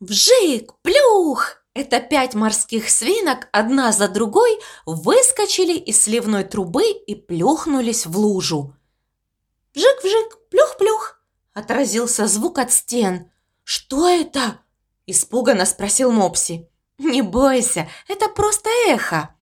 Вжик, плюх! Это пять морских свинок одна за другой выскочили из сливной трубы и плюхнулись в лужу. «Вжик-вжик, плюх-плюх!» – отразился звук от стен. «Что это?» – испуганно спросил Мопси. «Не бойся, это просто эхо!»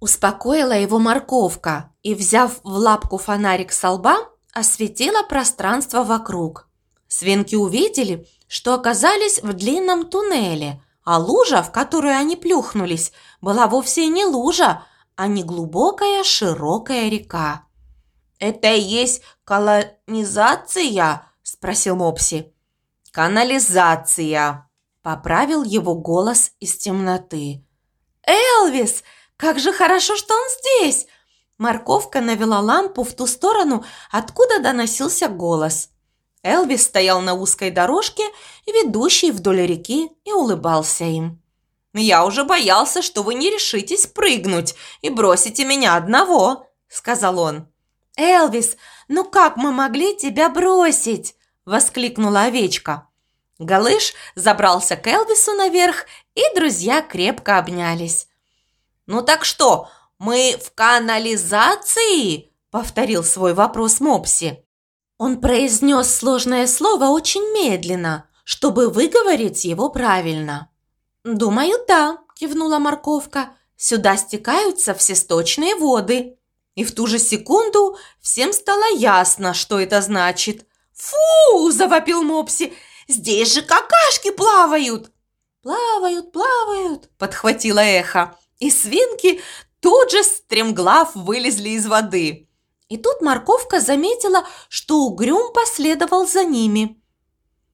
Успокоила его морковка и, взяв в лапку фонарик со лба, осветила пространство вокруг. Свинки увидели, что оказались в длинном туннеле, а лужа, в которую они плюхнулись, была вовсе не лужа, а не глубокая широкая река. «Это и есть колонизация?» – спросил Мопси. «Канализация», – поправил его голос из темноты. «Элвис, как же хорошо, что он здесь!» Морковка навела лампу в ту сторону, откуда доносился голос. Элвис стоял на узкой дорожке, ведущей вдоль реки, и улыбался им. «Я уже боялся, что вы не решитесь прыгнуть и бросите меня одного», – сказал он. «Элвис, ну как мы могли тебя бросить?» – воскликнула овечка. Галыш забрался к Элвису наверх, и друзья крепко обнялись. «Ну так что, мы в канализации?» – повторил свой вопрос Мопси. Он произнес сложное слово очень медленно, чтобы выговорить его правильно. «Думаю, да», – кивнула морковка. «Сюда стекаются все сточные воды». И в ту же секунду всем стало ясно, что это значит. «Фу!» – завопил Мопси. «Здесь же какашки плавают!» «Плавают, плавают!» – подхватило эхо. И свинки тут же стремглав вылезли из воды. И тут морковка заметила, что угрюм последовал за ними.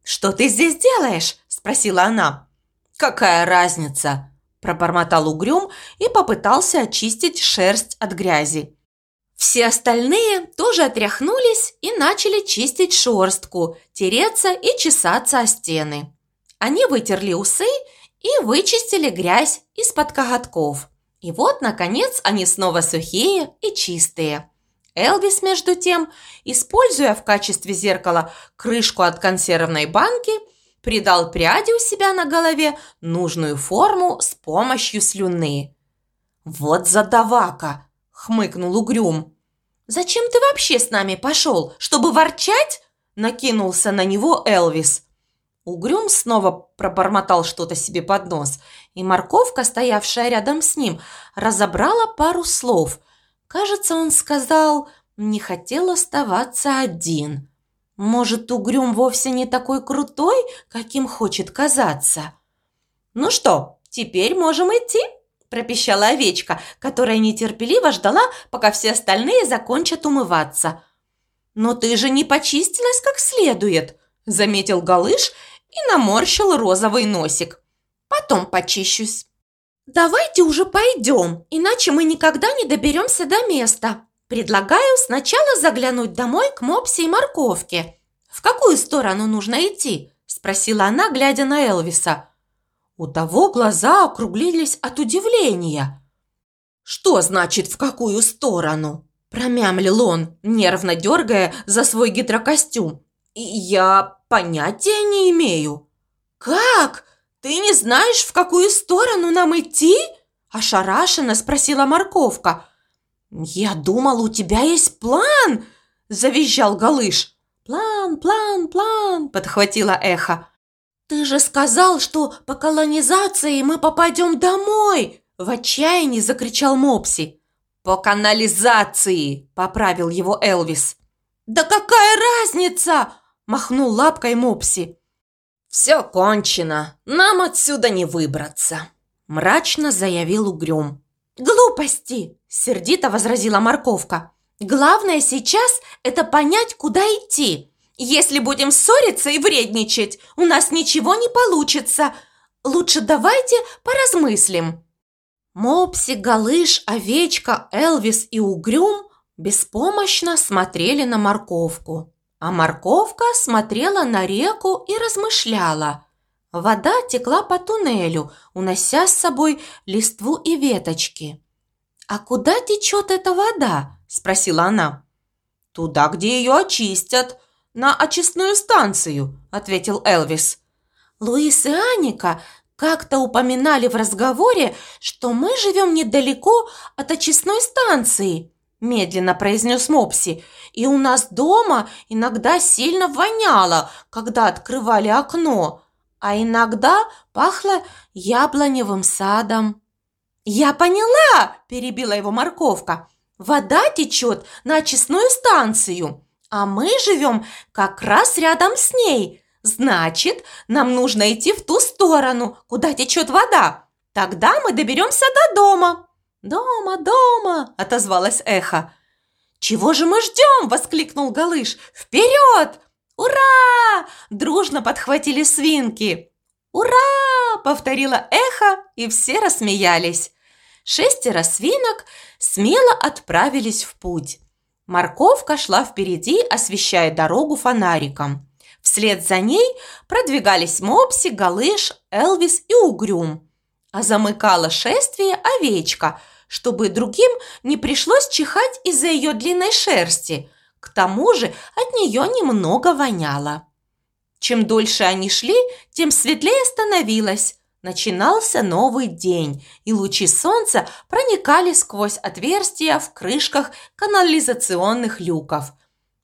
«Что ты здесь делаешь?» – спросила она. «Какая разница?» – пробормотал угрюм и попытался очистить шерсть от грязи. Все остальные тоже отряхнулись и начали чистить шерстку, тереться и чесаться о стены. Они вытерли усы и вычистили грязь из-под коготков. И вот, наконец, они снова сухие и чистые. Элвис, между тем, используя в качестве зеркала крышку от консервной банки, придал пряди у себя на голове нужную форму с помощью слюны. «Вот задавака!» – хмыкнул Угрюм. «Зачем ты вообще с нами пошел? Чтобы ворчать?» – накинулся на него Элвис. Угрюм снова пробормотал что-то себе под нос, и морковка, стоявшая рядом с ним, разобрала пару слов – Кажется, он сказал, не хотел оставаться один. Может, Угрюм вовсе не такой крутой, каким хочет казаться? «Ну что, теперь можем идти?» – пропищала овечка, которая нетерпеливо ждала, пока все остальные закончат умываться. «Но ты же не почистилась как следует», – заметил Галыш и наморщил розовый носик. «Потом почищусь». «Давайте уже пойдем, иначе мы никогда не доберемся до места. Предлагаю сначала заглянуть домой к Мопси и Морковке. В какую сторону нужно идти?» – спросила она, глядя на Элвиса. У того глаза округлились от удивления. «Что значит «в какую сторону»?» – промямлил он, нервно дергая за свой гидрокостюм. «Я понятия не имею». «Как?» «Ты не знаешь, в какую сторону нам идти?» – ошарашенно спросила морковка. «Я думал, у тебя есть план!» – завизжал Галыш. «План, план, план!» – подхватила эхо. «Ты же сказал, что по колонизации мы попадем домой!» – в отчаянии закричал Мопси. «По канализации!» – поправил его Элвис. «Да какая разница?» – махнул лапкой Мопси. «Все кончено, нам отсюда не выбраться», – мрачно заявил Угрюм. «Глупости!» – сердито возразила морковка. «Главное сейчас – это понять, куда идти. Если будем ссориться и вредничать, у нас ничего не получится. Лучше давайте поразмыслим». Мопси, Галыш, Овечка, Элвис и Угрюм беспомощно смотрели на морковку. А морковка смотрела на реку и размышляла. Вода текла по туннелю, унося с собой листву и веточки. «А куда течет эта вода?» – спросила она. «Туда, где ее очистят, на очистную станцию», – ответил Элвис. Луис и Аника как-то упоминали в разговоре, что мы живем недалеко от очистной станции, медленно произнес Мопси, и у нас дома иногда сильно воняло, когда открывали окно, а иногда пахло яблоневым садом. «Я поняла!» – перебила его морковка. «Вода течет на очистную станцию, а мы живем как раз рядом с ней. Значит, нам нужно идти в ту сторону, куда течет вода. Тогда мы доберемся до дома». «Дома, дома!» – отозвалось эхо. «Чего же мы ждем?» – воскликнул Галыш. «Вперед! Ура!» – дружно подхватили свинки. «Ура!» – повторило эхо, и все рассмеялись. Шестеро свинок смело отправились в путь. Морковка шла впереди, освещая дорогу фонариком. Вслед за ней продвигались Мопси, Галыш, Элвис и Угрюм. А замыкала шествие овечка, чтобы другим не пришлось чихать из-за ее длинной шерсти. К тому же от нее немного воняло. Чем дольше они шли, тем светлее становилось. Начинался новый день, и лучи солнца проникали сквозь отверстия в крышках канализационных люков.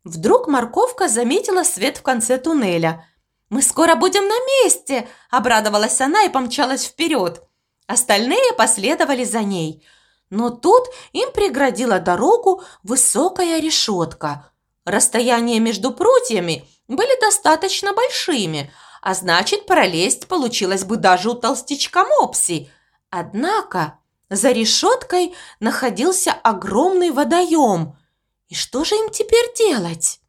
Вдруг морковка заметила свет в конце туннеля. «Мы скоро будем на месте!» – обрадовалась она и помчалась вперед. Остальные последовали за ней. Но тут им преградила дорогу высокая решетка. Расстояние между прутьями были достаточно большими – а значит, пролезть получилось бы даже у толстячка Мопси. Однако за решеткой находился огромный водоем. И что же им теперь делать?